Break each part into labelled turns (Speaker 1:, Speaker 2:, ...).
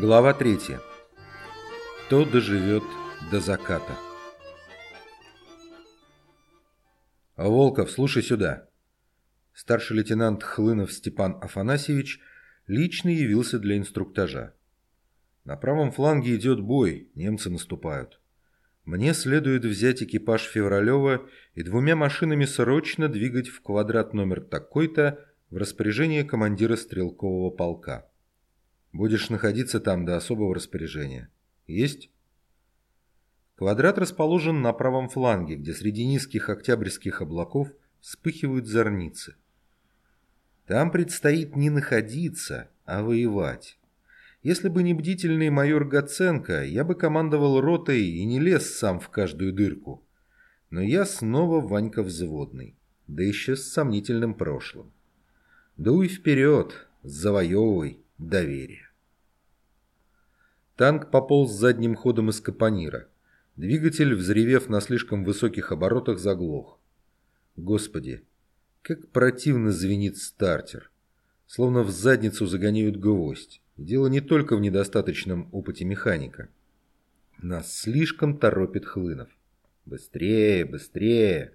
Speaker 1: Глава 3. Кто доживет до заката? Волков, слушай сюда. Старший лейтенант Хлынов Степан Афанасьевич лично явился для инструктажа. На правом фланге идет бой, немцы наступают. Мне следует взять экипаж Февралева и двумя машинами срочно двигать в квадрат номер такой-то в распоряжение командира стрелкового полка. Будешь находиться там до особого распоряжения. Есть? Квадрат расположен на правом фланге, где среди низких октябрьских облаков вспыхивают зорницы. Там предстоит не находиться, а воевать. Если бы не бдительный майор Гаценко, я бы командовал ротой и не лез сам в каждую дырку. Но я снова Ванька взводный, да еще с сомнительным прошлым. Дуй вперед, завоевывай доверие. Танк пополз задним ходом из капонира. Двигатель, взревев на слишком высоких оборотах, заглох. Господи, как противно звенит стартер. Словно в задницу загоняют гвоздь. Дело не только в недостаточном опыте механика. Нас слишком торопит Хлынов. Быстрее, быстрее.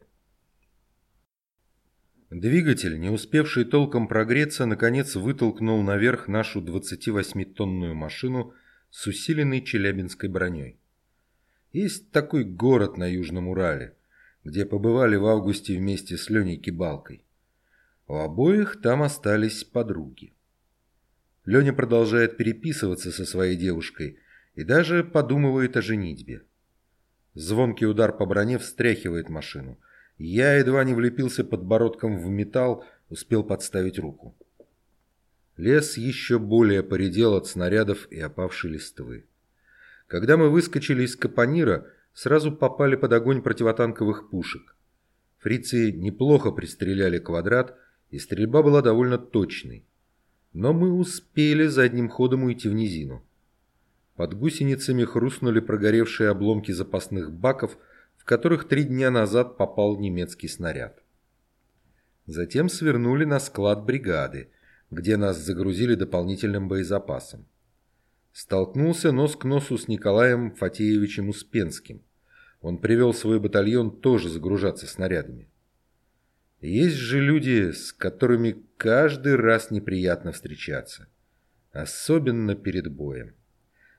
Speaker 1: Двигатель, не успевший толком прогреться, наконец вытолкнул наверх нашу 28-тонную машину с усиленной челябинской броней. Есть такой город на Южном Урале, где побывали в августе вместе с Леней Кибалкой. У обоих там остались подруги. Леня продолжает переписываться со своей девушкой и даже подумывает о женитьбе. Звонкий удар по броне встряхивает машину – я едва не влепился подбородком в металл, успел подставить руку. Лес еще более поредел от снарядов и опавшей листвы. Когда мы выскочили из капонира, сразу попали под огонь противотанковых пушек. Фрицы неплохо пристреляли квадрат, и стрельба была довольно точной. Но мы успели задним ходом уйти в низину. Под гусеницами хрустнули прогоревшие обломки запасных баков – в которых три дня назад попал немецкий снаряд. Затем свернули на склад бригады, где нас загрузили дополнительным боезапасом. Столкнулся нос к носу с Николаем Фатеевичем Успенским. Он привел свой батальон тоже загружаться снарядами. Есть же люди, с которыми каждый раз неприятно встречаться. Особенно перед боем.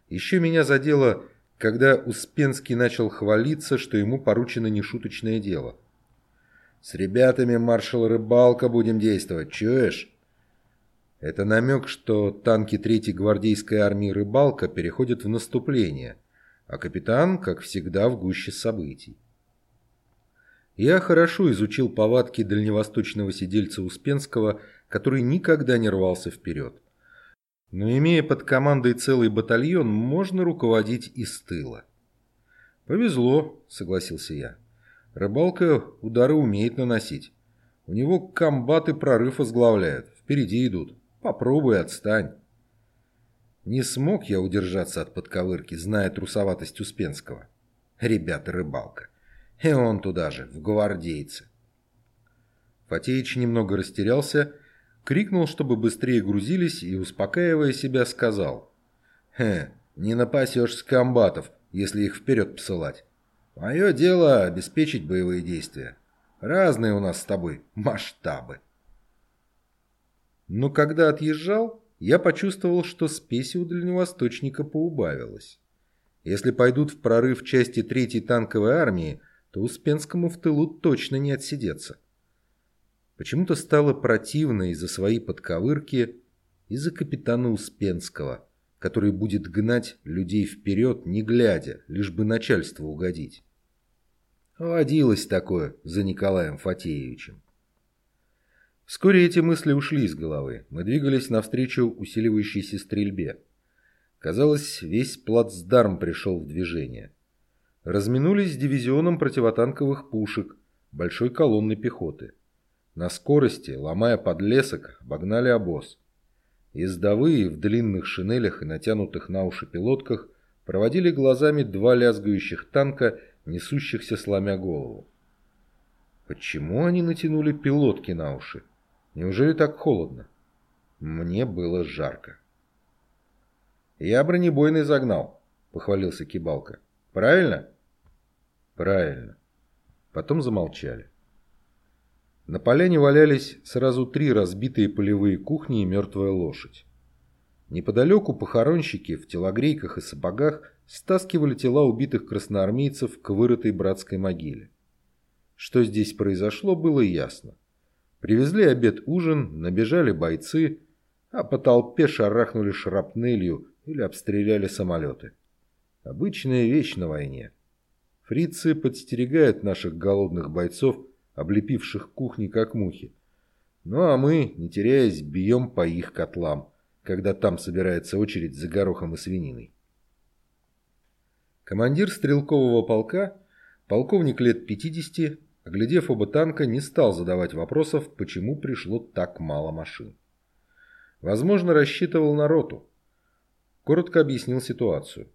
Speaker 1: Еще меня задело когда Успенский начал хвалиться, что ему поручено нешуточное дело. «С ребятами маршал Рыбалка будем действовать, чуешь?» Это намек, что танки Третьей гвардейской армии Рыбалка переходят в наступление, а капитан, как всегда, в гуще событий. Я хорошо изучил повадки дальневосточного сидельца Успенского, который никогда не рвался вперед. Но имея под командой целый батальон, можно руководить и с тыла. «Повезло», — согласился я. «Рыбалка удары умеет наносить. У него комбаты прорыв возглавляют, впереди идут. Попробуй, отстань». Не смог я удержаться от подковырки, зная трусоватость Успенского. Ребята, рыбалка. И он туда же, в гвардейцы. Фатеич немного растерялся Крикнул, чтобы быстрее грузились и, успокаивая себя, сказал. «Хе, не напасешь комбатов, если их вперед посылать. Мое дело обеспечить боевые действия. Разные у нас с тобой масштабы». Но когда отъезжал, я почувствовал, что спеси у дальневосточника поубавилось. Если пойдут в прорыв части третьей танковой армии, то Успенскому в тылу точно не отсидеться. Почему-то стало противно из-за своей подковырки, из-за капитана Успенского, который будет гнать людей вперед, не глядя, лишь бы начальству угодить. Водилось такое за Николаем Фатеевичем. Вскоре эти мысли ушли из головы. Мы двигались навстречу усиливающейся стрельбе. Казалось, весь плацдарм пришел в движение. Разминулись с дивизионом противотанковых пушек, большой колонны пехоты. На скорости, ломая подлесок, обогнали обоз. Ездовые в длинных шинелях и натянутых на уши пилотках проводили глазами два лязгающих танка, несущихся сломя голову. Почему они натянули пилотки на уши? Неужели так холодно? Мне было жарко. «Я бронебойный загнал», — похвалился Кибалка. «Правильно?» «Правильно». Потом замолчали. На поляне валялись сразу три разбитые полевые кухни и мертвая лошадь. Неподалеку похоронщики в телогрейках и сапогах стаскивали тела убитых красноармейцев к вырытой братской могиле. Что здесь произошло, было ясно. Привезли обед-ужин, набежали бойцы, а по толпе шарахнули шрапнелью или обстреляли самолеты. Обычная вещь на войне. Фрицы подстерегают наших голодных бойцов, облепивших кухни как мухи. Ну а мы, не теряясь, бьем по их котлам, когда там собирается очередь за горохом и свининой. Командир стрелкового полка, полковник лет 50, оглядев оба танка, не стал задавать вопросов, почему пришло так мало машин. Возможно, рассчитывал на роту. Коротко объяснил ситуацию.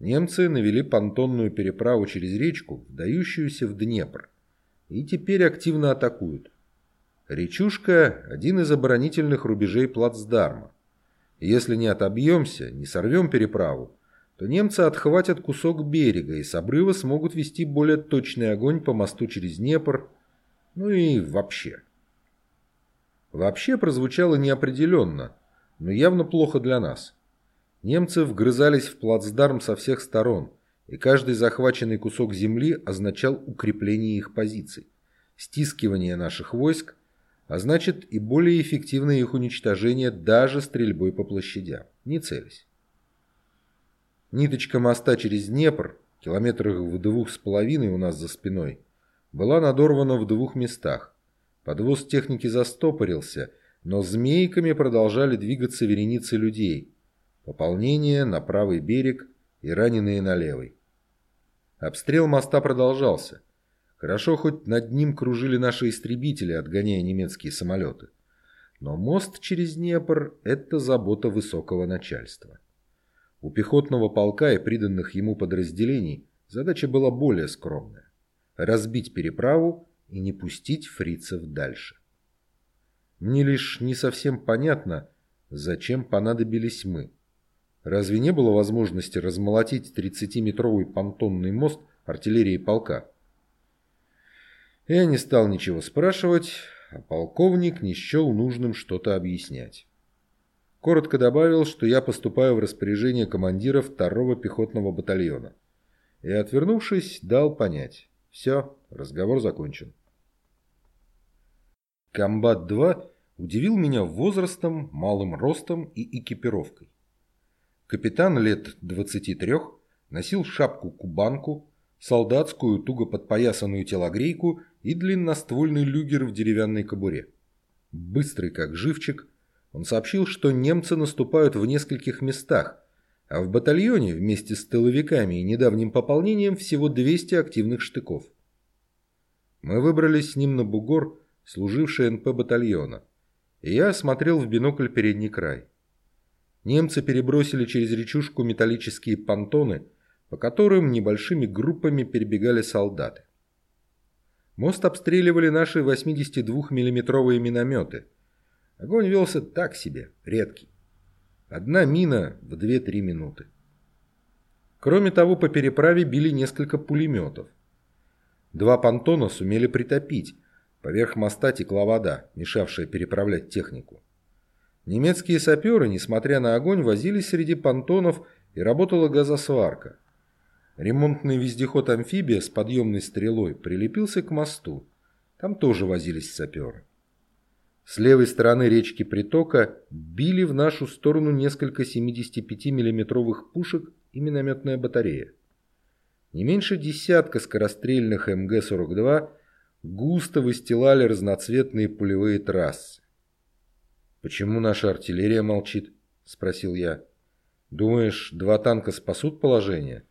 Speaker 1: Немцы навели понтонную переправу через речку, вдающуюся в Днепр, и теперь активно атакуют. Речушка – один из оборонительных рубежей плацдарма. Если не отобьемся, не сорвем переправу, то немцы отхватят кусок берега и с обрыва смогут вести более точный огонь по мосту через Днепр, ну и вообще. Вообще прозвучало неопределенно, но явно плохо для нас. Немцы вгрызались в плацдарм со всех сторон, и каждый захваченный кусок земли означал укрепление их позиций, стискивание наших войск, а значит и более эффективное их уничтожение даже стрельбой по площадям, не целясь. Ниточка моста через Днепр, километрах в двух с половиной у нас за спиной, была надорвана в двух местах. Подвоз техники застопорился, но змейками продолжали двигаться вереницы людей. Пополнение на правый берег и раненые на левый. Обстрел моста продолжался. Хорошо, хоть над ним кружили наши истребители, отгоняя немецкие самолеты. Но мост через Днепр – это забота высокого начальства. У пехотного полка и приданных ему подразделений задача была более скромная – разбить переправу и не пустить фрицев дальше. Мне лишь не совсем понятно, зачем понадобились мы. Разве не было возможности размолотить 30-метровый понтонный мост артиллерии полка? Я не стал ничего спрашивать, а полковник не счел нужным что-то объяснять. Коротко добавил, что я поступаю в распоряжение командира второго пехотного батальона. И, отвернувшись, дал понять. Все, разговор закончен. Комбат-2 удивил меня возрастом, малым ростом и экипировкой. Капитан лет 23 носил шапку-кубанку, солдатскую туго подпоясанную телогрейку и длинноствольный люгер в деревянной кобуре. Быстрый как живчик, он сообщил, что немцы наступают в нескольких местах, а в батальоне вместе с тыловиками и недавним пополнением всего 200 активных штыков. Мы выбрались с ним на бугор, служивший НП батальона, и я осмотрел в бинокль передний край. Немцы перебросили через речушку металлические понтоны, по которым небольшими группами перебегали солдаты. Мост обстреливали наши 82 миллиметровые минометы – Огонь велся так себе, редкий. Одна мина в 2-3 минуты. Кроме того, по переправе били несколько пулеметов. Два понтона сумели притопить. Поверх моста текла вода, мешавшая переправлять технику. Немецкие саперы, несмотря на огонь, возились среди понтонов и работала газосварка. Ремонтный вездеход-амфибия с подъемной стрелой прилепился к мосту. Там тоже возились саперы. С левой стороны речки притока били в нашу сторону несколько 75 миллиметровых пушек и минометная батарея. Не меньше десятка скорострельных МГ-42 густо выстилали разноцветные пулевые трассы. «Почему наша артиллерия молчит?» – спросил я. «Думаешь, два танка спасут положение?»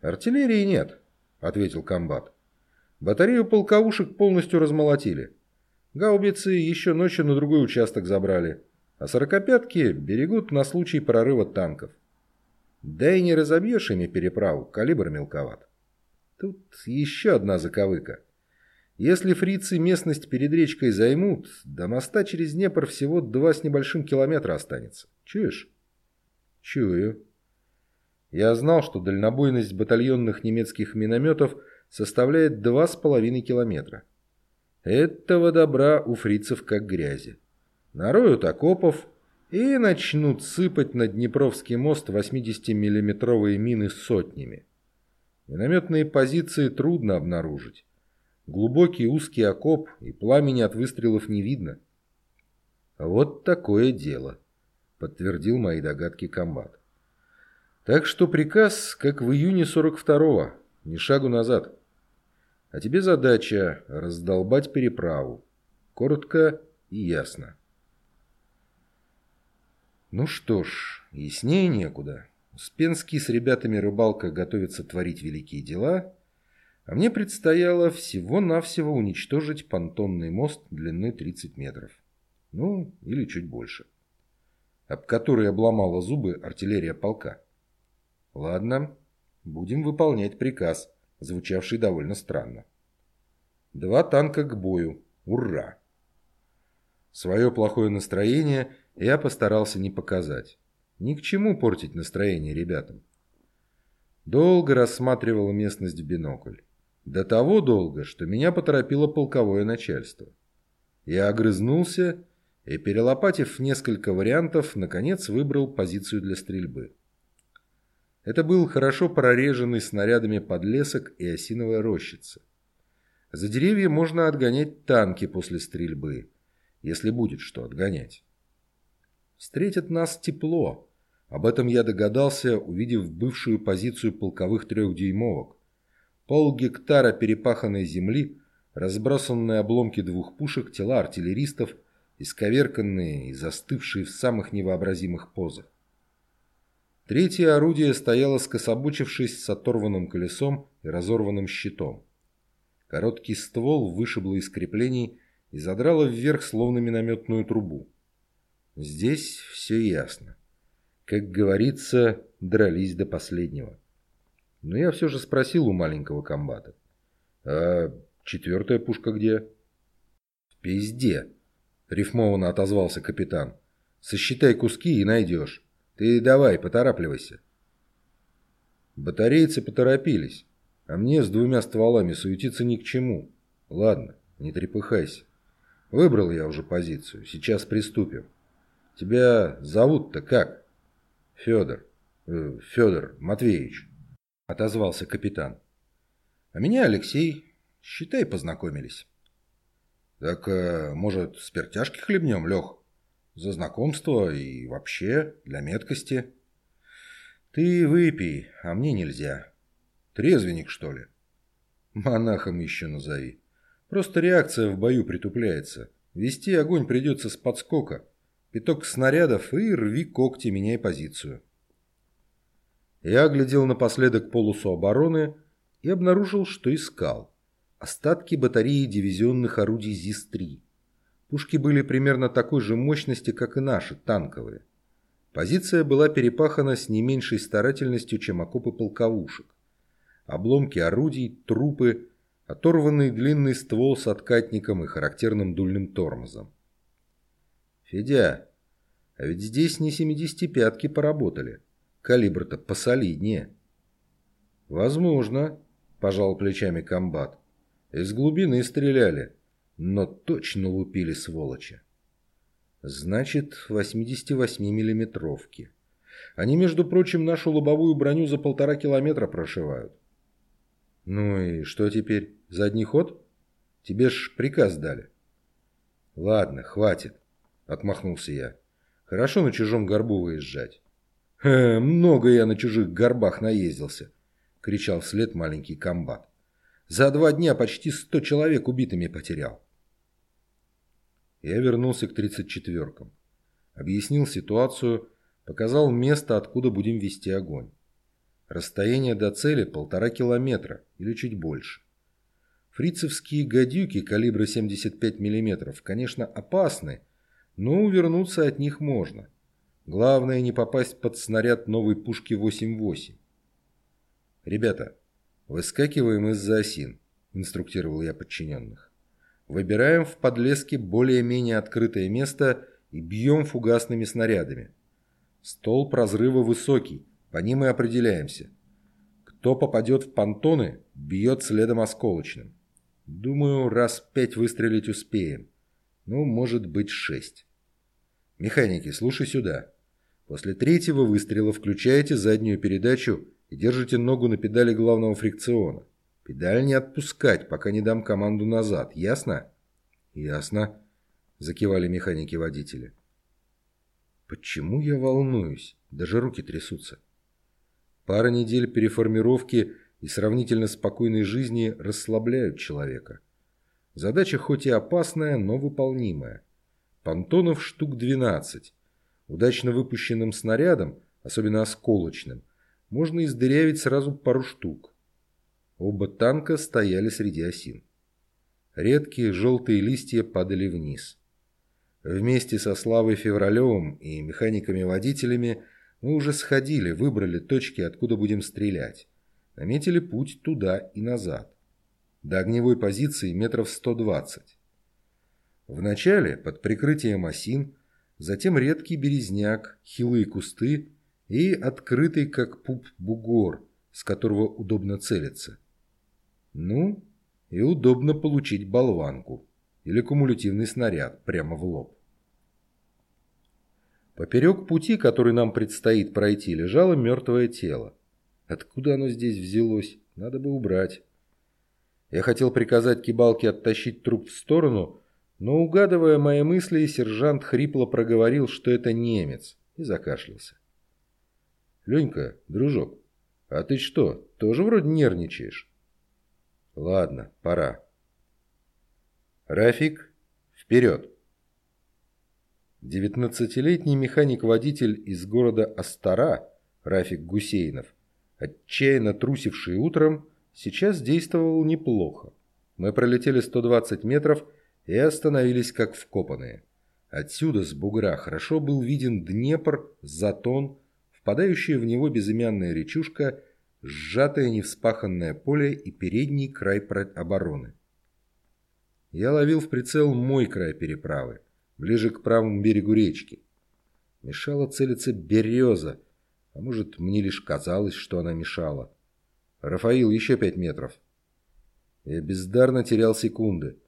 Speaker 1: «Артиллерии нет», – ответил комбат. «Батарею полковушек полностью размолотили. Гаубицы еще ночью на другой участок забрали, а сорокопятки берегут на случай прорыва танков. Да и не разобьешь ими переправу, калибр мелковат. Тут еще одна заковыка. Если фрицы местность перед речкой займут, до моста через Днепр всего два с небольшим километра останется. Чуешь? Чую. Я знал, что дальнобойность батальонных немецких минометов составляет два с половиной километра. Этого добра у фрицев как грязи. Нароют окопов и начнут сыпать на Днепровский мост 80-миллиметровые мины сотнями. Минометные позиции трудно обнаружить. Глубокий узкий окоп и пламени от выстрелов не видно. Вот такое дело, подтвердил мои догадки комбат. Так что приказ, как в июне 42-го, ни шагу назад. А тебе задача раздолбать переправу. Коротко и ясно. Ну что ж, яснее некуда. Успенский с ребятами рыбалка готовится творить великие дела, а мне предстояло всего-навсего уничтожить понтонный мост длиной 30 метров. Ну, или чуть больше. Об который обломала зубы артиллерия полка. Ладно, будем выполнять приказ, звучавший довольно странно. Два танка к бою. Ура! Свое плохое настроение я постарался не показать. Ни к чему портить настроение ребятам. Долго рассматривал местность в бинокль. До того долго, что меня поторопило полковое начальство. Я огрызнулся и, перелопатив несколько вариантов, наконец выбрал позицию для стрельбы. Это был хорошо прореженный снарядами подлесок и осиновая рощица. За деревья можно отгонять танки после стрельбы, если будет что отгонять. Встретят нас тепло. Об этом я догадался, увидев бывшую позицию полковых трехдюймовок. Пол гектара перепаханной земли, разбросанные обломки двух пушек, тела артиллеристов, исковерканные и застывшие в самых невообразимых позах. Третье орудие стояло скособочившись с оторванным колесом и разорванным щитом. Короткий ствол вышибло из креплений и задрало вверх словно минометную трубу. Здесь все ясно. Как говорится, дрались до последнего. Но я все же спросил у маленького комбата. «А четвертая пушка где?» «В пизде», — рифмованно отозвался капитан. «Сосчитай куски и найдешь». Ты давай, поторапливайся. Батарейцы поторопились, а мне с двумя стволами суетиться ни к чему. Ладно, не трепыхайся. Выбрал я уже позицию, сейчас приступим. Тебя зовут-то как? Федор. Э, Федор Матвеевич, отозвался капитан. А меня Алексей. Считай, познакомились. Так, э, может, спиртяшки хлебнем, Лех? За знакомство и вообще для меткости. Ты выпей, а мне нельзя. Трезвенник, что ли? Монахом еще назови. Просто реакция в бою притупляется. Вести огонь придется с подскока. Пяток снарядов и рви когти, меняй позицию. Я оглядел напоследок полосу обороны и обнаружил, что искал. Остатки батареи дивизионных орудий ЗИС-3. Пушки были примерно такой же мощности, как и наши, танковые. Позиция была перепахана с не меньшей старательностью, чем окопы полковушек. Обломки орудий, трупы, оторванный длинный ствол с откатником и характерным дульным тормозом. «Федя, а ведь здесь не 75-ки поработали. Калибр-то посолиднее». «Возможно», – пожал плечами комбат. «Из глубины стреляли». Но точно лупили сволочи. Значит, 88-миллиметровки. Они, между прочим, нашу лобовую броню за полтора километра прошивают. Ну и что теперь? Задний ход? Тебе ж приказ дали. Ладно, хватит, отмахнулся я. Хорошо на чужом горбу выезжать. «Э, много я на чужих горбах наездился, кричал вслед маленький комбат. За два дня почти сто человек убитыми потерял. Я вернулся к 34-кам. Объяснил ситуацию, показал место, откуда будем вести огонь. Расстояние до цели полтора километра или чуть больше. Фрицевские гадюки калибра 75 мм, конечно, опасны, но увернуться от них можно. Главное не попасть под снаряд новой пушки 8.8. «Ребята, выскакиваем из-за осин», – инструктировал я подчиненных. Выбираем в подлеске более-менее открытое место и бьем фугасными снарядами. Стол разрыва высокий, по ним и определяемся. Кто попадет в понтоны, бьет следом осколочным. Думаю, раз пять выстрелить успеем. Ну, может быть, шесть. Механики, слушай сюда. После третьего выстрела включаете заднюю передачу и держите ногу на педали главного фрикциона. Педаль не отпускать, пока не дам команду назад. Ясно? Ясно, закивали механики-водители. Почему я волнуюсь? Даже руки трясутся. Пара недель переформировки и сравнительно спокойной жизни расслабляют человека. Задача хоть и опасная, но выполнимая. Понтонов штук 12. Удачно выпущенным снарядом, особенно осколочным, можно издырявить сразу пару штук. Оба танка стояли среди осин. Редкие желтые листья падали вниз. Вместе со Славой Февралевым и механиками-водителями мы уже сходили, выбрали точки, откуда будем стрелять. Наметили путь туда и назад. До огневой позиции метров 120. Вначале под прикрытием осин затем редкий березняк, хилые кусты и открытый как пуп бугор, с которого удобно целиться. Ну, и удобно получить болванку или кумулятивный снаряд прямо в лоб. Поперек пути, который нам предстоит пройти, лежало мертвое тело. Откуда оно здесь взялось? Надо бы убрать. Я хотел приказать кибалке оттащить труп в сторону, но, угадывая мои мысли, сержант хрипло проговорил, что это немец, и закашлялся. «Ленька, дружок, а ты что, тоже вроде нервничаешь?» «Ладно, пора». «Рафик, вперед!» Девятнадцатилетний механик-водитель из города Астара, Рафик Гусейнов, отчаянно трусивший утром, сейчас действовал неплохо. Мы пролетели 120 метров и остановились как вкопанные. Отсюда, с бугра, хорошо был виден Днепр, Затон, впадающая в него безымянная речушка, сжатое невспаханное поле и передний край обороны. Я ловил в прицел мой край переправы, ближе к правому берегу речки. Мешала целиться береза, а может, мне лишь казалось, что она мешала. «Рафаил, еще пять метров». Я бездарно терял секунды.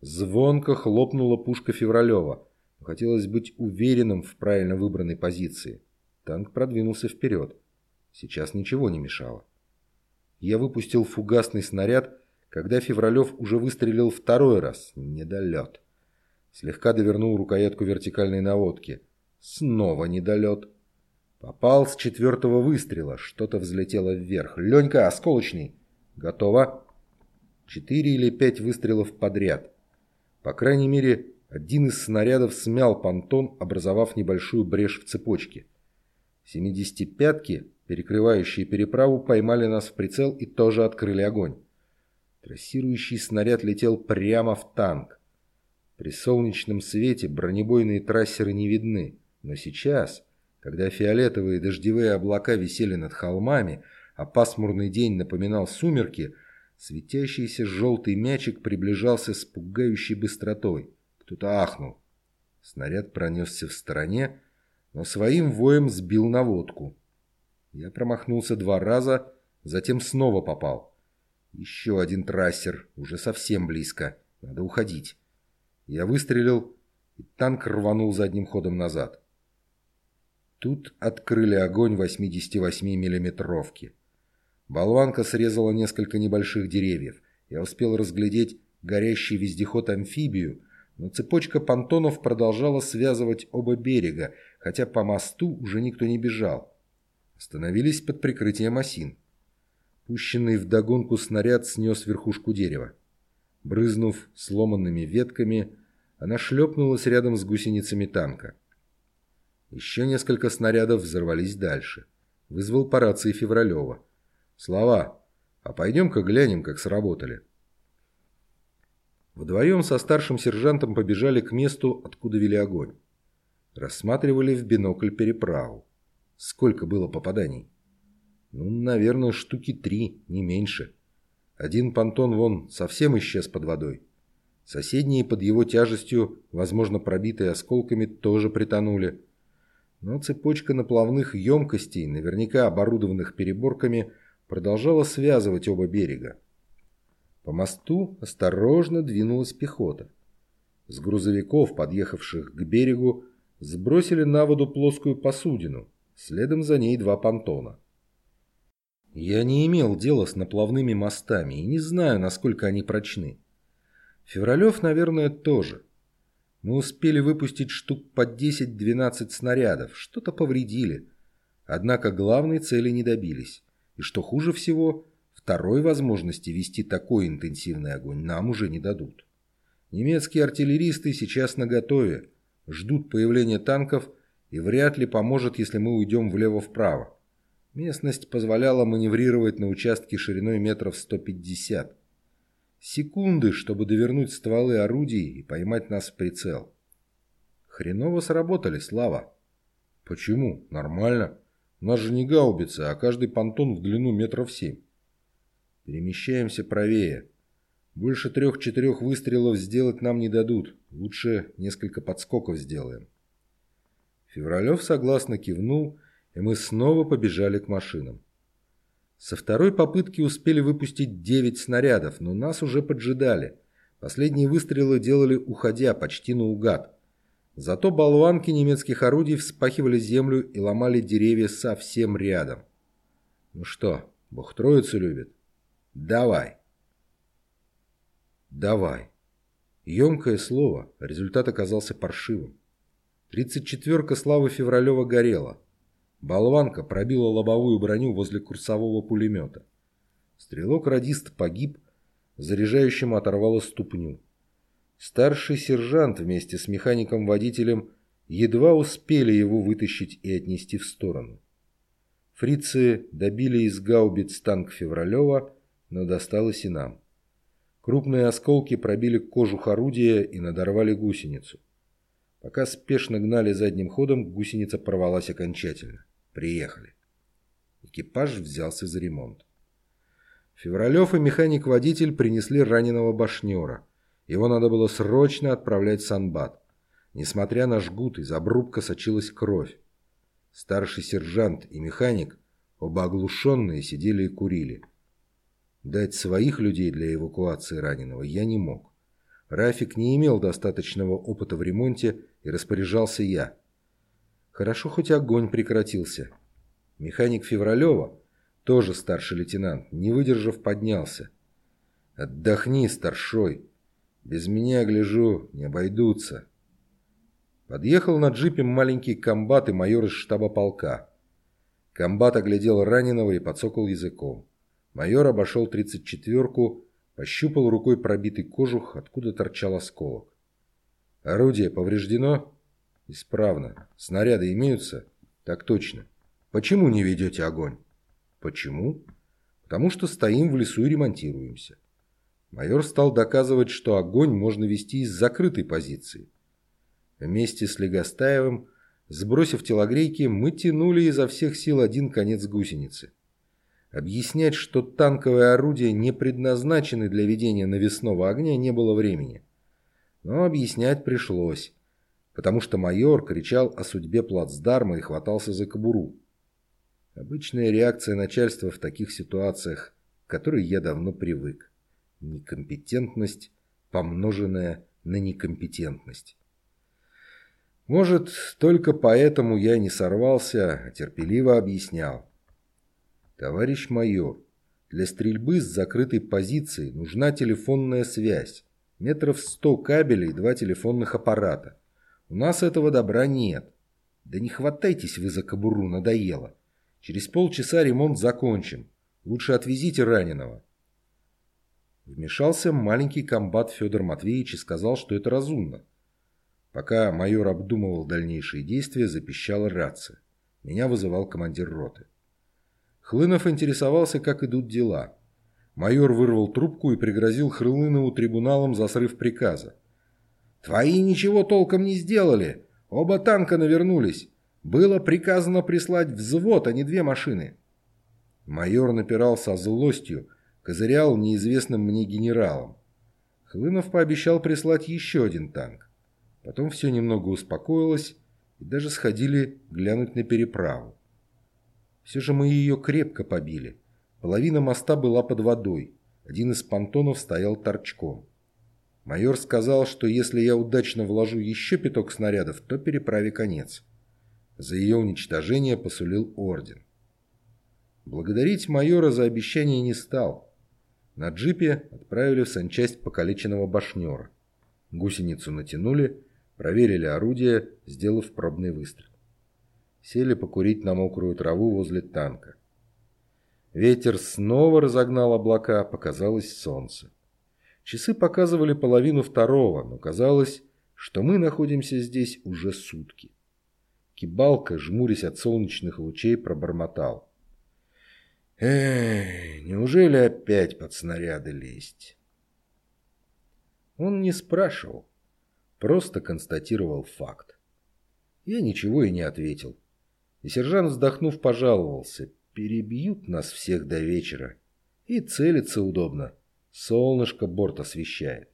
Speaker 1: Звонко хлопнула пушка Февралева. Хотелось быть уверенным в правильно выбранной позиции. Танк продвинулся вперед. Сейчас ничего не мешало. Я выпустил фугасный снаряд, когда Февралев уже выстрелил второй раз. Недолет. Слегка довернул рукоятку вертикальной наводки. Снова недолет. Попал с четвертого выстрела. Что-то взлетело вверх. «Ленька, осколочный!» «Готово!» Четыре или пять выстрелов подряд. По крайней мере, один из снарядов смял понтон, образовав небольшую брешь в цепочке. Семидесятипятки, перекрывающие переправу, поймали нас в прицел и тоже открыли огонь. Трассирующий снаряд летел прямо в танк. При солнечном свете бронебойные трассеры не видны, но сейчас, когда фиолетовые дождевые облака висели над холмами, а пасмурный день напоминал сумерки, Светящийся желтый мячик приближался с пугающей быстротой. Кто-то ахнул. Снаряд пронесся в стороне, но своим воем сбил наводку. Я промахнулся два раза, затем снова попал. Еще один трассер, уже совсем близко. Надо уходить. Я выстрелил, и танк рванул задним ходом назад. Тут открыли огонь 88-миллиметровки. Болванка срезала несколько небольших деревьев. Я успел разглядеть горящий вездеход-амфибию, но цепочка понтонов продолжала связывать оба берега, хотя по мосту уже никто не бежал. Остановились под прикрытием осин. Пущенный вдогонку снаряд снес верхушку дерева. Брызнув сломанными ветками, она шлепнулась рядом с гусеницами танка. Еще несколько снарядов взорвались дальше. Вызвал по рации Февралева. Слова. А пойдем-ка глянем, как сработали. Вдвоем со старшим сержантом побежали к месту, откуда вели огонь. Рассматривали в бинокль переправу. Сколько было попаданий? Ну, наверное, штуки три, не меньше. Один понтон вон совсем исчез под водой. Соседние под его тяжестью, возможно, пробитые осколками, тоже притонули. Но цепочка наплавных емкостей, наверняка оборудованных переборками, продолжала связывать оба берега. По мосту осторожно двинулась пехота. С грузовиков, подъехавших к берегу, сбросили на воду плоскую посудину, следом за ней два понтона. Я не имел дела с наплавными мостами и не знаю, насколько они прочны. Февралев, наверное, тоже. Мы успели выпустить штук по 10-12 снарядов, что-то повредили. Однако главной цели не добились. И что хуже всего, второй возможности вести такой интенсивный огонь нам уже не дадут. Немецкие артиллеристы сейчас наготове, ждут появления танков и вряд ли поможет, если мы уйдем влево-вправо. Местность позволяла маневрировать на участке шириной метров 150. Секунды, чтобы довернуть стволы орудий и поймать нас в прицел. Хреново сработали, Слава. Почему? Нормально. У нас же не гаубица, а каждый понтон в длину метров семь. Перемещаемся правее. Больше трех-четырех выстрелов сделать нам не дадут. Лучше несколько подскоков сделаем. Февралев согласно кивнул и мы снова побежали к машинам. Со второй попытки успели выпустить 9 снарядов, но нас уже поджидали. Последние выстрелы делали уходя, почти наугад. Зато болванки немецких орудий вспахивали землю и ломали деревья совсем рядом. Ну что, Бог Троицу любит? Давай. Давай. Емкое слово, результат оказался паршивым. 34-ка Славы Февралева горела. Болванка пробила лобовую броню возле курсового пулемета. Стрелок-радист погиб, заряжающему оторвало ступню. Старший сержант вместе с механиком-водителем едва успели его вытащить и отнести в сторону. Фрицы добили из гаубиц танк Февралева, но досталось и нам. Крупные осколки пробили кожух орудия и надорвали гусеницу. Пока спешно гнали задним ходом, гусеница порвалась окончательно. Приехали. Экипаж взялся за ремонт. Февралев и механик-водитель принесли раненого башнера. Его надо было срочно отправлять в Санбат. Несмотря на жгут, из обрубка сочилась кровь. Старший сержант и механик, оба оглушенные, сидели и курили. Дать своих людей для эвакуации раненого я не мог. Рафик не имел достаточного опыта в ремонте и распоряжался я. Хорошо, хоть огонь прекратился. Механик Февралева, тоже старший лейтенант, не выдержав, поднялся. «Отдохни, старшой. Без меня, гляжу, не обойдутся». Подъехал на джипе маленький комбат и майор из штаба полка. Комбат оглядел раненого и подсокал языком. Майор обошел тридцать четверку, пощупал рукой пробитый кожух, откуда торчал осколок. «Орудие повреждено?» Исправно. Снаряды имеются? Так точно. Почему не ведете огонь? Почему? Потому что стоим в лесу и ремонтируемся. Майор стал доказывать, что огонь можно вести из закрытой позиции. Вместе с Легостаевым, сбросив телогрейки, мы тянули изо всех сил один конец гусеницы. Объяснять, что танковые орудия не предназначены для ведения навесного огня, не было времени. Но объяснять пришлось потому что майор кричал о судьбе плацдарма и хватался за кобуру. Обычная реакция начальства в таких ситуациях, к которой я давно привык. Некомпетентность, помноженная на некомпетентность. Может, только поэтому я не сорвался, а терпеливо объяснял. Товарищ майор, для стрельбы с закрытой позиции нужна телефонная связь. Метров сто кабелей и два телефонных аппарата. У нас этого добра нет. Да не хватайтесь вы за кобуру, надоело. Через полчаса ремонт закончен. Лучше отвезите раненого. Вмешался маленький комбат Федор Матвеевич и сказал, что это разумно. Пока майор обдумывал дальнейшие действия, запищала рация. Меня вызывал командир роты. Хлынов интересовался, как идут дела. Майор вырвал трубку и пригрозил Хлынову трибуналом за срыв приказа. Твои ничего толком не сделали. Оба танка навернулись. Было приказано прислать взвод, а не две машины. Майор напирался злостью, козырял неизвестным мне генералом. Хлынов пообещал прислать еще один танк. Потом все немного успокоилось, и даже сходили глянуть на переправу. Все же мы ее крепко побили. Половина моста была под водой, один из понтонов стоял торчком. Майор сказал, что если я удачно вложу еще пяток снарядов, то переправе конец. За ее уничтожение посулил орден. Благодарить майора за обещание не стал. На джипе отправили в санчасть покалеченного башнера. Гусеницу натянули, проверили орудие, сделав пробный выстрел. Сели покурить на мокрую траву возле танка. Ветер снова разогнал облака, показалось солнце. Часы показывали половину второго, но казалось, что мы находимся здесь уже сутки. Кибалка, жмурясь от солнечных лучей, пробормотал. «Эй, неужели опять под снаряды лезть?» Он не спрашивал, просто констатировал факт. Я ничего и не ответил. И сержант, вздохнув, пожаловался. Перебьют нас всех до вечера. И целиться удобно. Солнышко борт освещает.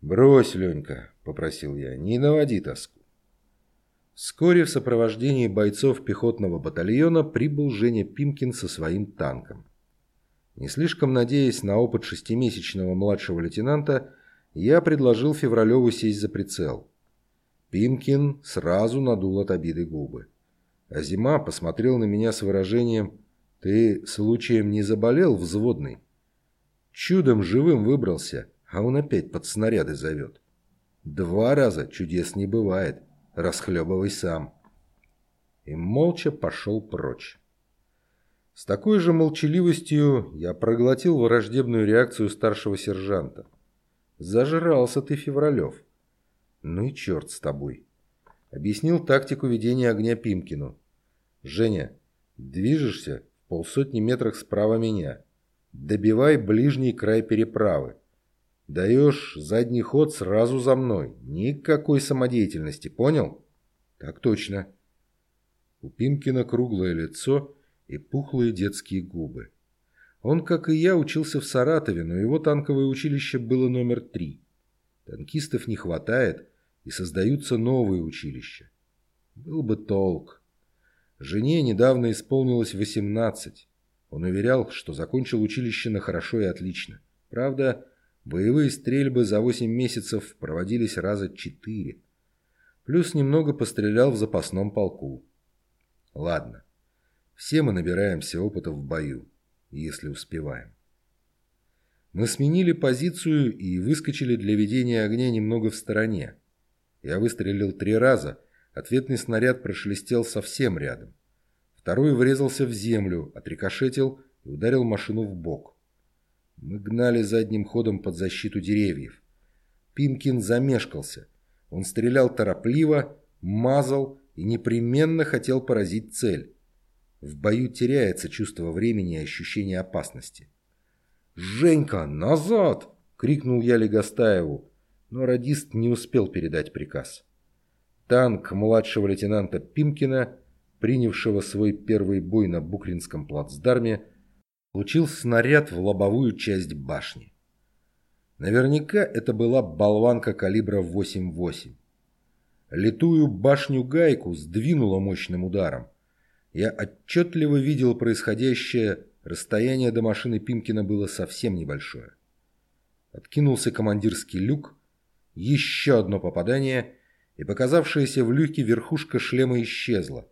Speaker 1: «Брось, Ленька», — попросил я, — «не наводи тоску». Вскоре в сопровождении бойцов пехотного батальона прибыл Женя Пимкин со своим танком. Не слишком надеясь на опыт шестимесячного младшего лейтенанта, я предложил Февралеву сесть за прицел. Пимкин сразу надул от обиды губы. А Зима посмотрел на меня с выражением «Ты случаем не заболел, взводный?» Чудом живым выбрался, а он опять под снаряды зовет. Два раза чудес не бывает, расхлебывай сам. И молча пошел прочь. С такой же молчаливостью я проглотил враждебную реакцию старшего сержанта. Зажрался ты, Февралев. Ну и черт с тобой. Объяснил тактику ведения огня Пимкину. «Женя, движешься в полсотни метрах справа меня. Добивай ближний край переправы. Даешь задний ход сразу за мной. Никакой самодеятельности, понял?» «Так точно». У Пимкина круглое лицо и пухлые детские губы. Он, как и я, учился в Саратове, но его танковое училище было номер три. Танкистов не хватает, и создаются новые училища. Был бы толк. Жене недавно исполнилось 18. Он уверял, что закончил училище на хорошо и отлично. Правда, боевые стрельбы за 8 месяцев проводились раза 4. Плюс немного пострелял в запасном полку. Ладно, все мы набираемся опыта в бою, если успеваем. Мы сменили позицию и выскочили для ведения огня немного в стороне. Я выстрелил три раза, ответный снаряд прошелестел совсем рядом. Второй врезался в землю, отрикошетил и ударил машину в бок. Мы гнали задним ходом под защиту деревьев. Пимкин замешкался. Он стрелял торопливо, мазал и непременно хотел поразить цель. В бою теряется чувство времени и ощущение опасности. «Женька, назад!» — крикнул я Легостаеву, но радист не успел передать приказ. Танк младшего лейтенанта Пимкина, принявшего свой первый бой на Букринском плацдарме, получил снаряд в лобовую часть башни. Наверняка это была болванка калибра 8,8. Литую башню-гайку сдвинуло мощным ударом. Я отчетливо видел происходящее, расстояние до машины Пимкина было совсем небольшое. Откинулся командирский люк, еще одно попадание, и показавшаяся в люке верхушка шлема исчезла.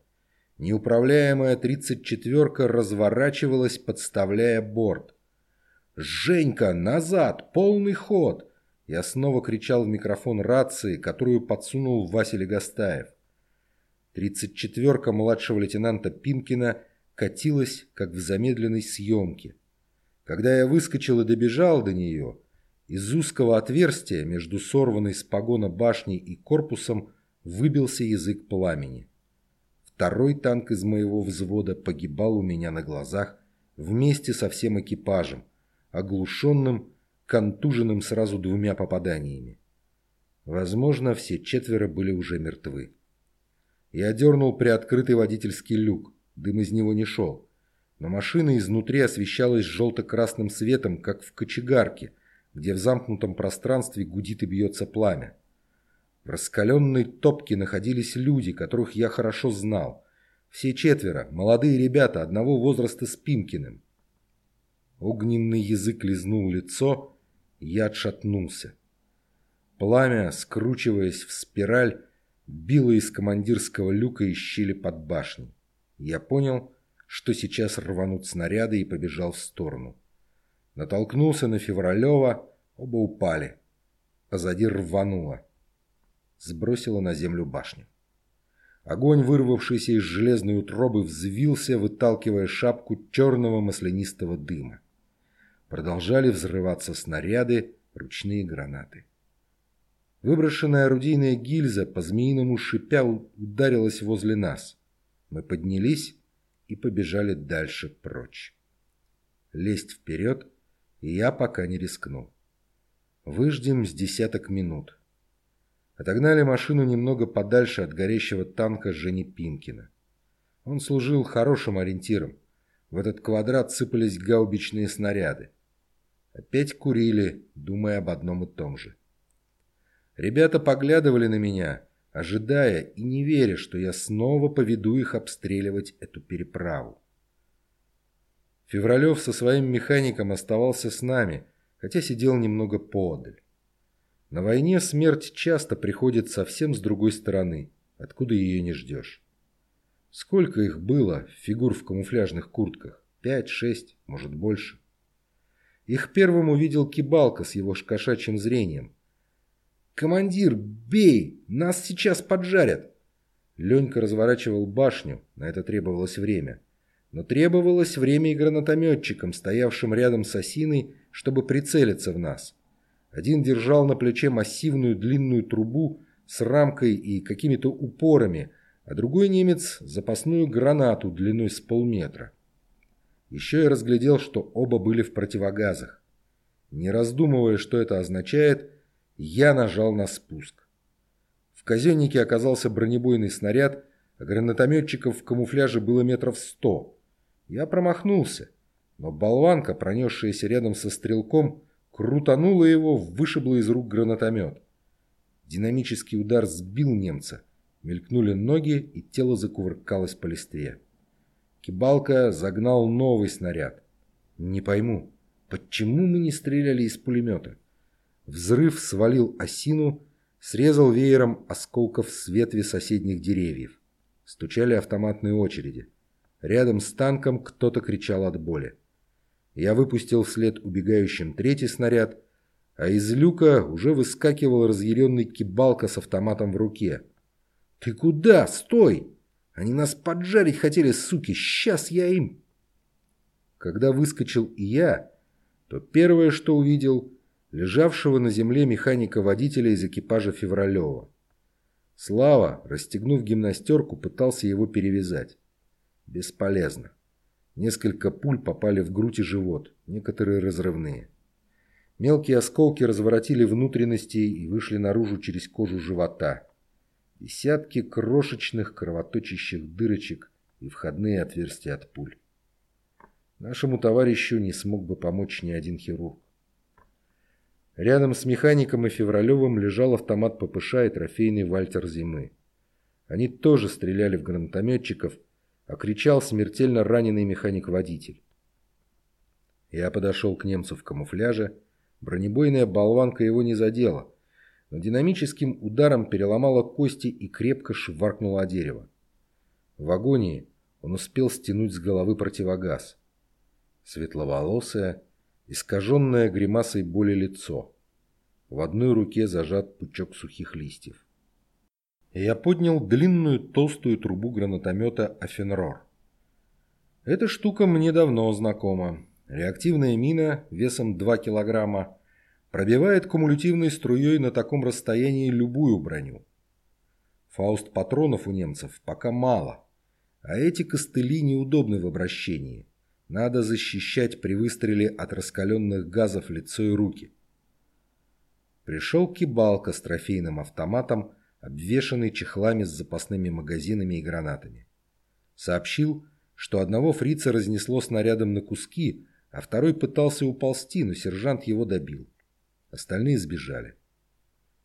Speaker 1: Неуправляемая тридцать четверка разворачивалась, подставляя борт. «Женька, назад! Полный ход!» Я снова кричал в микрофон рации, которую подсунул Василий Гастаев. Тридцать четверка младшего лейтенанта Пинкина катилась, как в замедленной съемке. Когда я выскочил и добежал до нее, из узкого отверстия между сорванной с погона башней и корпусом выбился язык пламени. Второй танк из моего взвода погибал у меня на глазах вместе со всем экипажем, оглушенным, контуженным сразу двумя попаданиями. Возможно, все четверо были уже мертвы. Я дернул приоткрытый водительский люк, дым из него не шел. Но машина изнутри освещалась желто-красным светом, как в кочегарке – где в замкнутом пространстве гудит и бьется пламя. В раскаленной топке находились люди, которых я хорошо знал. Все четверо, молодые ребята одного возраста с Пимкиным. Огненный язык лизнул лицо, я отшатнулся. Пламя, скручиваясь в спираль, било из командирского люка и щели под башней. Я понял, что сейчас рванут снаряды и побежал в сторону. Натолкнулся на Февралева, оба упали. Позади рвануло. Сбросило на землю башню. Огонь, вырвавшийся из железной утробы, взвился, выталкивая шапку черного маслянистого дыма. Продолжали взрываться снаряды, ручные гранаты. Выброшенная орудийная гильза, по-змеиному шипя, ударилась возле нас. Мы поднялись и побежали дальше прочь. Лезть вперед я пока не рискнул. Выждем с десяток минут. Отогнали машину немного подальше от горящего танка Жени Пинкина. Он служил хорошим ориентиром. В этот квадрат сыпались гаубичные снаряды. Опять курили, думая об одном и том же. Ребята поглядывали на меня, ожидая и не веря, что я снова поведу их обстреливать эту переправу. Февралев со своим механиком оставался с нами, хотя сидел немного поодаль. На войне смерть часто приходит совсем с другой стороны, откуда ее не ждешь. Сколько их было, фигур в камуфляжных куртках? Пять, шесть, может больше. Их первым увидел Кибалка с его кошачьим зрением. «Командир, бей! Нас сейчас поджарят!» Ленька разворачивал башню, на это требовалось время. Но требовалось время и гранатометчикам, стоявшим рядом с осиной, чтобы прицелиться в нас. Один держал на плече массивную длинную трубу с рамкой и какими-то упорами, а другой немец – запасную гранату длиной с полметра. Еще я разглядел, что оба были в противогазах. Не раздумывая, что это означает, я нажал на спуск. В казеннике оказался бронебойный снаряд, а гранатометчиков в камуфляже было метров сто. Я промахнулся, но болванка, пронесшаяся рядом со стрелком, крутанула его, вышибла из рук гранатомет. Динамический удар сбил немца. Мелькнули ноги, и тело закувыркалось по листве. Кибалка загнал новый снаряд. Не пойму, почему мы не стреляли из пулемета? Взрыв свалил осину, срезал веером осколков с ветви соседних деревьев. Стучали автоматные очереди. Рядом с танком кто-то кричал от боли. Я выпустил вслед убегающим третий снаряд, а из люка уже выскакивал разъяренный кибалка с автоматом в руке. «Ты куда? Стой! Они нас поджарить хотели, суки! Сейчас я им...» Когда выскочил и я, то первое, что увидел, лежавшего на земле механика-водителя из экипажа Февралева. Слава, расстегнув гимнастерку, пытался его перевязать. Бесполезно. Несколько пуль попали в грудь и живот, некоторые разрывные. Мелкие осколки разворотили внутренности и вышли наружу через кожу живота. Десятки крошечных кровоточащих дырочек и входные отверстия от пуль. Нашему товарищу не смог бы помочь ни один хирург. Рядом с механиком и Февралевым лежал автомат ППШ и трофейный Вальтер зимы. Они тоже стреляли в гранатометчиков, а кричал смертельно раненый механик-водитель. Я подошел к немцу в камуфляже. Бронебойная болванка его не задела, но динамическим ударом переломала кости и крепко шваркнула о дерево. В агонии он успел стянуть с головы противогаз. Светловолосая, искаженное гримасой боли лицо. В одной руке зажат пучок сухих листьев. Я поднял длинную толстую трубу гранатомета «Афенрор». Эта штука мне давно знакома. Реактивная мина весом 2 килограмма пробивает кумулятивной струей на таком расстоянии любую броню. Фауст патронов у немцев пока мало, а эти костыли неудобны в обращении. Надо защищать при выстреле от раскаленных газов лицо и руки. Пришел кибалка с трофейным автоматом, обвешанный чехлами с запасными магазинами и гранатами. Сообщил, что одного фрица разнесло снарядом на куски, а второй пытался уползти, но сержант его добил. Остальные сбежали.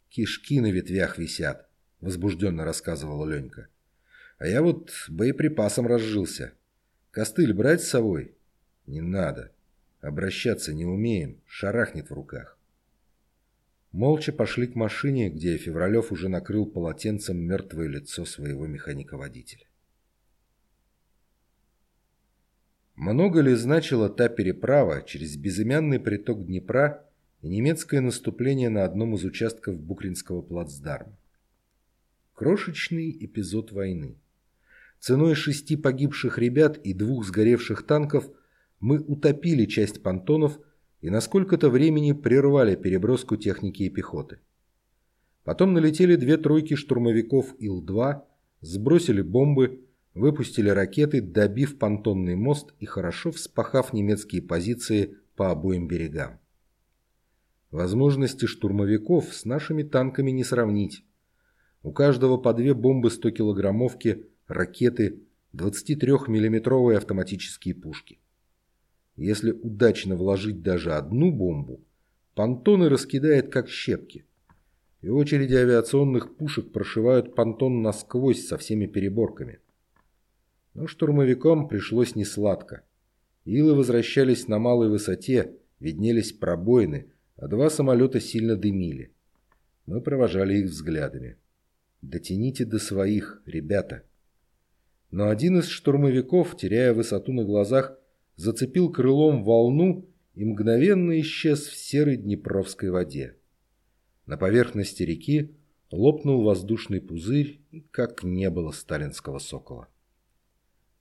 Speaker 1: Кишки на ветвях висят, возбужденно рассказывала Ленька. А я вот боеприпасом разжился. Костыль брать с собой? Не надо. Обращаться не умеем, шарахнет в руках. Молча пошли к машине, где Февралев уже накрыл полотенцем мертвое лицо своего механика-водителя. Много ли значила та переправа через безымянный приток Днепра и немецкое наступление на одном из участков Букринского плацдарма? Крошечный эпизод войны. Ценой шести погибших ребят и двух сгоревших танков мы утопили часть понтонов и на сколько-то времени прервали переброску техники и пехоты. Потом налетели две тройки штурмовиков Ил-2, сбросили бомбы, выпустили ракеты, добив понтонный мост и хорошо вспахав немецкие позиции по обоим берегам. Возможности штурмовиков с нашими танками не сравнить. У каждого по две бомбы 100-килограммовки ракеты, 23-миллиметровые автоматические пушки. Если удачно вложить даже одну бомбу, понтоны раскидает как щепки. И очереди авиационных пушек прошивают понтон насквозь со всеми переборками. Но штурмовикам пришлось несладко. Илы возвращались на малой высоте, виднелись пробоины, а два самолета сильно дымили. Мы провожали их взглядами. «Дотяните до своих, ребята!» но один из штурмовиков, теряя высоту на глазах, зацепил крылом волну и мгновенно исчез в серой Днепровской воде. На поверхности реки лопнул воздушный пузырь, как не было сталинского сокола.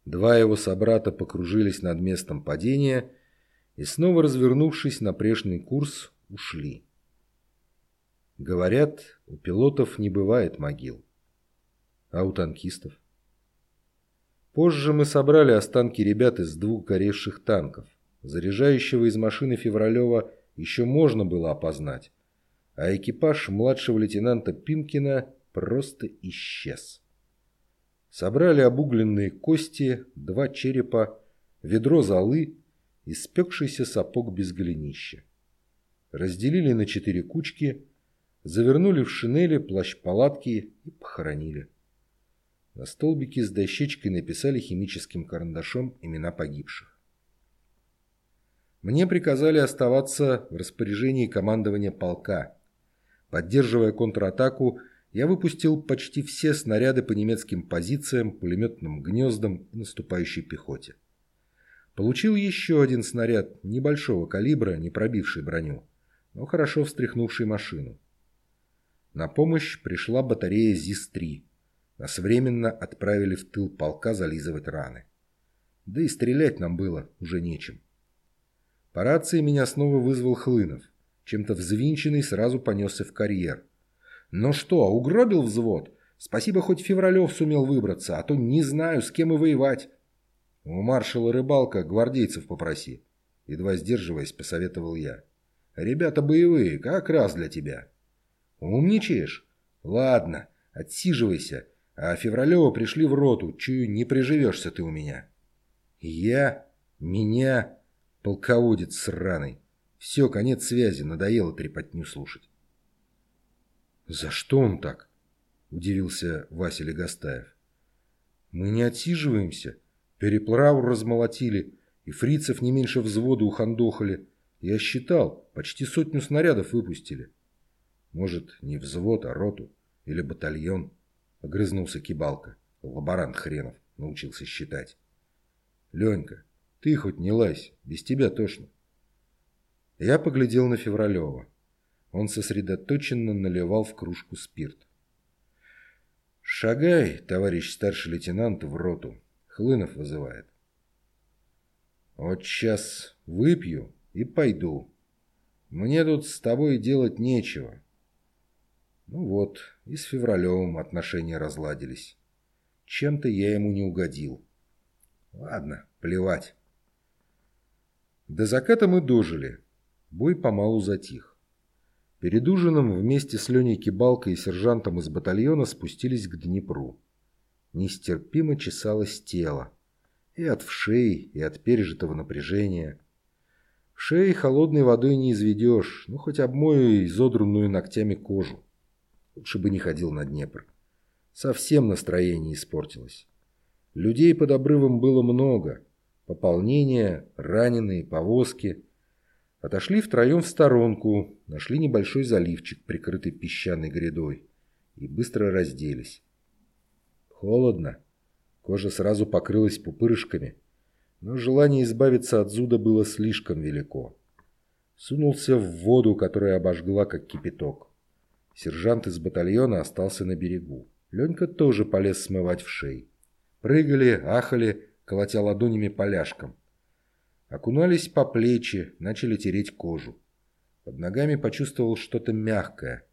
Speaker 1: Два его собрата покружились над местом падения и, снова развернувшись на прежний курс, ушли. Говорят, у пилотов не бывает могил. А у танкистов? Позже мы собрали останки ребят из двух горевших танков. Заряжающего из машины Февралева еще можно было опознать, а экипаж младшего лейтенанта Пимкина просто исчез. Собрали обугленные кости, два черепа, ведро золы и спекшийся сапог без голенища. Разделили на четыре кучки, завернули в шинели, плащ-палатки и похоронили. На столбике с дощечкой написали химическим карандашом имена погибших. Мне приказали оставаться в распоряжении командования полка. Поддерживая контратаку, я выпустил почти все снаряды по немецким позициям, пулеметным гнездам и наступающей пехоте. Получил еще один снаряд небольшого калибра, не пробивший броню, но хорошо встряхнувший машину. На помощь пришла батарея ЗИС-3. Нас временно отправили в тыл полка зализывать раны. Да и стрелять нам было уже нечем. По рации меня снова вызвал Хлынов. Чем-то взвинченный сразу понесся в карьер. «Ну что, угробил взвод? Спасибо, хоть Февралев сумел выбраться, а то не знаю, с кем и воевать». «У маршала Рыбалка гвардейцев попроси», — едва сдерживаясь, посоветовал я. «Ребята боевые, как раз для тебя». «Умничаешь? Ладно, отсиживайся. А Февралева пришли в роту, чую, не приживешься ты у меня. Я? Меня? Полководец сраный. Все, конец связи, надоело трепотню слушать. За что он так? Удивился Вася Легостаев. Мы не отсиживаемся. Переплаву размолотили, и фрицев не меньше взвода ухандохали. Я считал, почти сотню снарядов выпустили. Может, не взвод, а роту или батальон. — огрызнулся Кибалка. Лаборант хренов научился считать. «Ленька, ты хоть не лазь, без тебя тошно». Я поглядел на Февралева. Он сосредоточенно наливал в кружку спирт. «Шагай, товарищ старший лейтенант, в роту. Хлынов вызывает». «Вот сейчас выпью и пойду. Мне тут с тобой делать нечего. Ну вот, и с Февралевым отношения разладились. Чем-то я ему не угодил. Ладно, плевать. До заката мы дожили. Бой помалу затих. Перед ужином вместе с Леней Кибалкой и сержантом из батальона спустились к Днепру. Нестерпимо чесалось тело. И от вшей, и от пережитого напряжения. Шеи холодной водой не изведешь, ну хоть обмою изодранную ногтями кожу. Лучше бы не ходил на Днепр. Совсем настроение испортилось. Людей под обрывом было много. Пополнение, раненые, повозки. Отошли втроем в сторонку, нашли небольшой заливчик, прикрытый песчаной грядой, и быстро разделись. Холодно. Кожа сразу покрылась пупырышками, но желание избавиться от зуда было слишком велико. Сунулся в воду, которая обожгла, как кипяток. Сержант из батальона остался на берегу. Ленька тоже полез смывать в шей. Прыгали, ахали, колотя ладонями поляшком. Окунались по плечи, начали тереть кожу. Под ногами почувствовал что-то мягкое.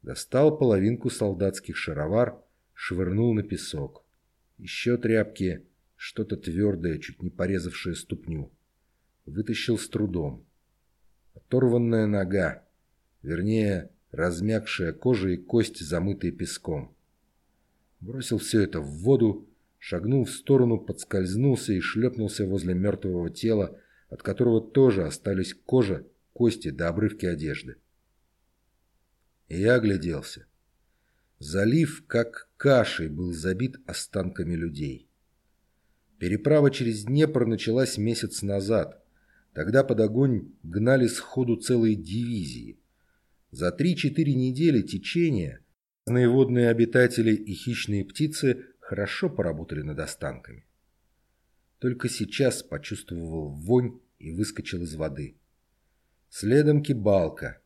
Speaker 1: Достал половинку солдатских шаровар, швырнул на песок. Еще тряпки, что-то твердое, чуть не порезавшее ступню. Вытащил с трудом. Оторванная нога, вернее, размягшая кожа и кость, замытые песком. Бросил все это в воду, шагнул в сторону, подскользнулся и шлепнулся возле мертвого тела, от которого тоже остались кожа, кости до обрывки одежды. И я огляделся. Залив, как кашей, был забит останками людей. Переправа через Днепр началась месяц назад. Тогда под огонь гнали сходу целые дивизии. За 3-4 недели течения разные водные обитатели и хищные птицы хорошо поработали над останками. Только сейчас почувствовал вонь и выскочил из воды. Следом кибалка.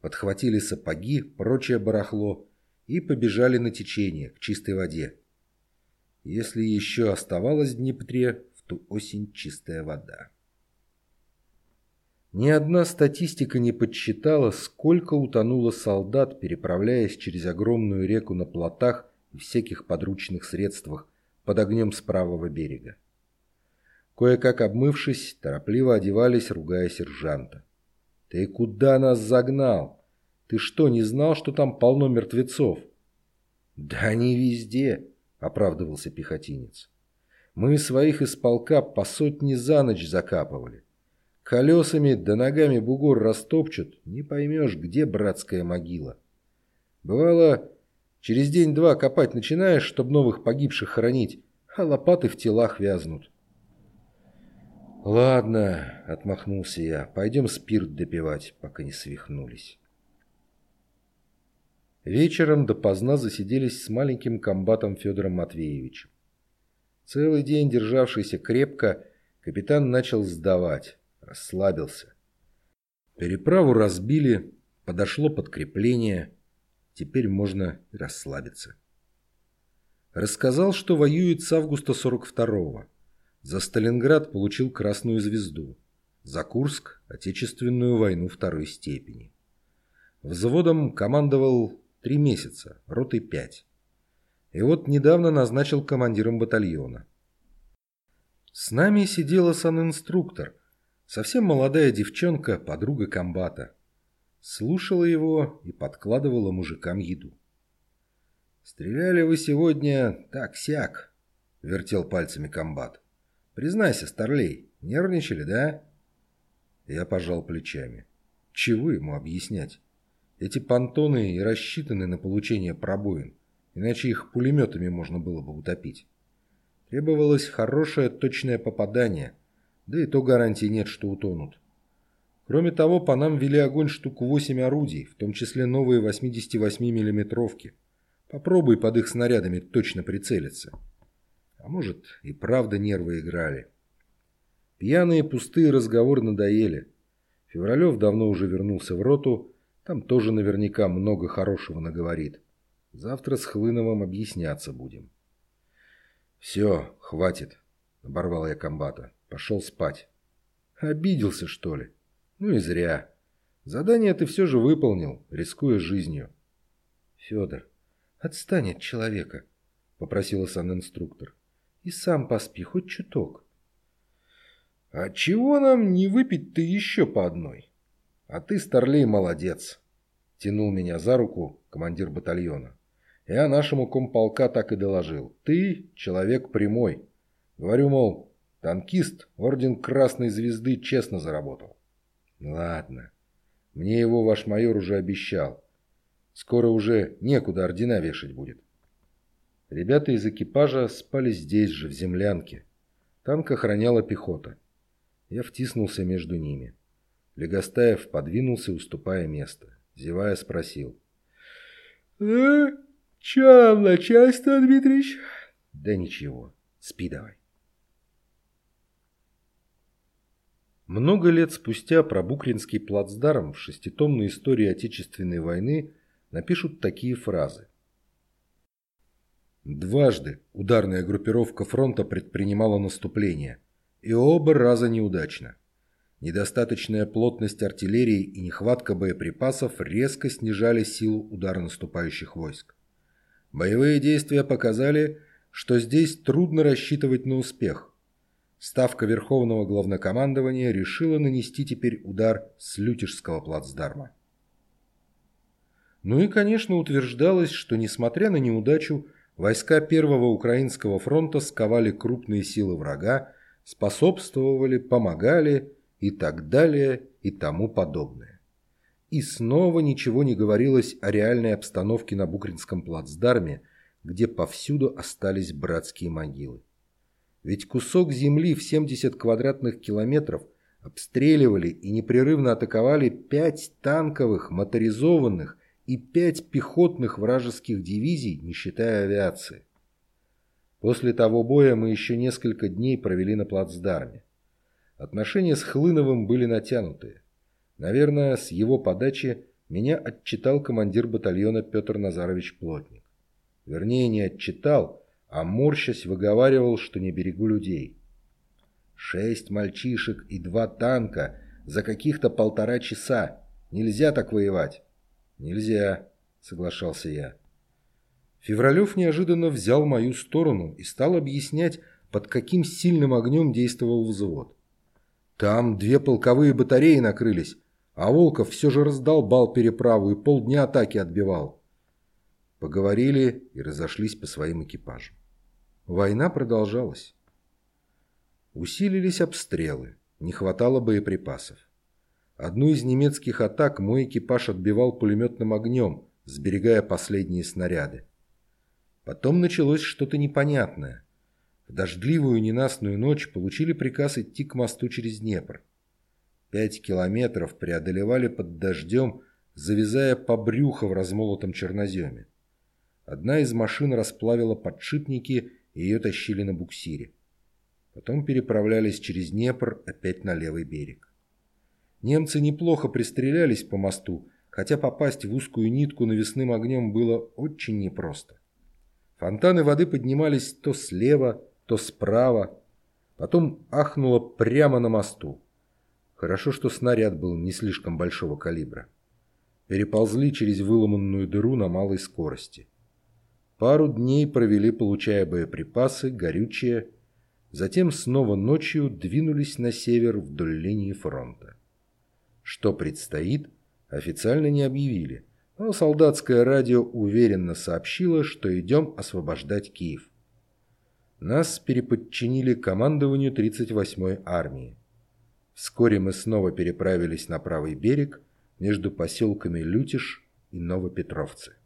Speaker 1: Подхватили сапоги, прочее барахло и побежали на течение, к чистой воде. Если еще оставалась в Днепре в ту осень чистая вода. Ни одна статистика не подсчитала, сколько утонуло солдат, переправляясь через огромную реку на плотах и всяких подручных средствах под огнем с правого берега. Кое-как обмывшись, торопливо одевались, ругая сержанта. «Ты куда нас загнал? Ты что, не знал, что там полно мертвецов?» «Да не везде», — оправдывался пехотинец. «Мы своих из полка по сотни за ночь закапывали. Колесами да ногами бугор растопчут, не поймешь, где братская могила. Бывало, через день-два копать начинаешь, чтобы новых погибших хоронить, а лопаты в телах вязнут. «Ладно», — отмахнулся я, — «пойдем спирт допивать, пока не свихнулись». Вечером допоздна засиделись с маленьким комбатом Федором Матвеевичем. Целый день державшийся крепко, капитан начал сдавать расслабился. Переправу разбили, подошло подкрепление, теперь можно расслабиться. Рассказал, что воюет с августа 42-го. За Сталинград получил Красную Звезду, за Курск – Отечественную войну второй степени. Взводом командовал три месяца, роты пять. И вот недавно назначил командиром батальона. С нами сидела санинструктор, Совсем молодая девчонка, подруга комбата. Слушала его и подкладывала мужикам еду. «Стреляли вы сегодня так-сяк», — вертел пальцами комбат. «Признайся, старлей, нервничали, да?» Я пожал плечами. Чего ему объяснять? Эти понтоны и рассчитаны на получение пробоин, иначе их пулеметами можно было бы утопить. Требовалось хорошее точное попадание — да и то гарантии нет, что утонут. Кроме того, по нам вели огонь штук 8 орудий, в том числе новые 88 миллиметровки. Попробуй под их снарядами точно прицелиться. А может, и правда нервы играли. Пьяные пустые разговоры надоели. Февралев давно уже вернулся в роту, там тоже наверняка много хорошего наговорит. Завтра с Хлыновым объясняться будем. «Все, хватит», — оборвал я комбата. Пошел спать. Обиделся, что ли? Ну и зря. Задание ты все же выполнил, рискуя жизнью. Федор, отстань от человека, попросила сан-инструктор. И сам поспи, хоть чуток. А чего нам не выпить-то еще по одной? А ты, старлей, молодец. Тянул меня за руку командир батальона. Я нашему комполка так и доложил. Ты человек прямой. Говорю, мол, Танкист орден Красной Звезды честно заработал. Ладно. Мне его ваш майор уже обещал. Скоро уже некуда ордена вешать будет. Ребята из экипажа спали здесь же, в землянке. Танк охраняла пехота. Я втиснулся между ними. Легостаев подвинулся, уступая место. Зевая спросил.
Speaker 2: «Э, «Чё, начальство, Дмитрич?»
Speaker 1: «Да ничего, спи давай». Много лет спустя про Букринский плацдарм в шеститомной истории Отечественной войны напишут такие фразы. Дважды ударная группировка фронта предпринимала наступление, и оба раза неудачно. Недостаточная плотность артиллерии и нехватка боеприпасов резко снижали силу удара наступающих войск. Боевые действия показали, что здесь трудно рассчитывать на успех. Ставка Верховного Главнокомандования решила нанести теперь удар с Лютежского плацдарма. Ну и, конечно, утверждалось, что, несмотря на неудачу, войска Первого Украинского фронта сковали крупные силы врага, способствовали, помогали и так далее и тому подобное. И снова ничего не говорилось о реальной обстановке на Букринском плацдарме, где повсюду остались братские могилы. Ведь кусок земли в 70 квадратных километров обстреливали и непрерывно атаковали пять танковых, моторизованных и пять пехотных вражеских дивизий, не считая авиации. После того боя мы еще несколько дней провели на плацдарме. Отношения с Хлыновым были натянутые. Наверное, с его подачи меня отчитал командир батальона Петр Назарович Плотник. Вернее, не отчитал, а морщась выговаривал, что не берегу людей. Шесть мальчишек и два танка за каких-то полтора часа. Нельзя так воевать. «Нельзя», — соглашался я. Февралев неожиданно взял мою сторону и стал объяснять, под каким сильным огнем действовал взвод. Там две полковые батареи накрылись, а Волков все же раздолбал переправу и полдня атаки отбивал. Поговорили и разошлись по своим экипажам. Война продолжалась. Усилились обстрелы, не хватало боеприпасов. Одну из немецких атак мой экипаж отбивал пулеметным огнем, сберегая последние снаряды. Потом началось что-то непонятное. В дождливую ненастную ночь получили приказ идти к мосту через Днепр. Пять километров преодолевали под дождем, завязая по брюхо в размолотом черноземе. Одна из машин расплавила подшипники, ее тащили на буксире. Потом переправлялись через Днепр опять на левый берег. Немцы неплохо пристрелялись по мосту, хотя попасть в узкую нитку навесным огнем было очень непросто. Фонтаны воды поднимались то слева, то справа. Потом ахнуло прямо на мосту. Хорошо, что снаряд был не слишком большого калибра. Переползли через выломанную дыру на малой скорости. Пару дней провели, получая боеприпасы, горючее. Затем снова ночью двинулись на север вдоль линии фронта. Что предстоит, официально не объявили, но солдатское радио уверенно сообщило, что идем освобождать Киев. Нас переподчинили командованию 38-й армии. Вскоре мы снова переправились на правый берег между поселками Лютиш и Новопетровцы.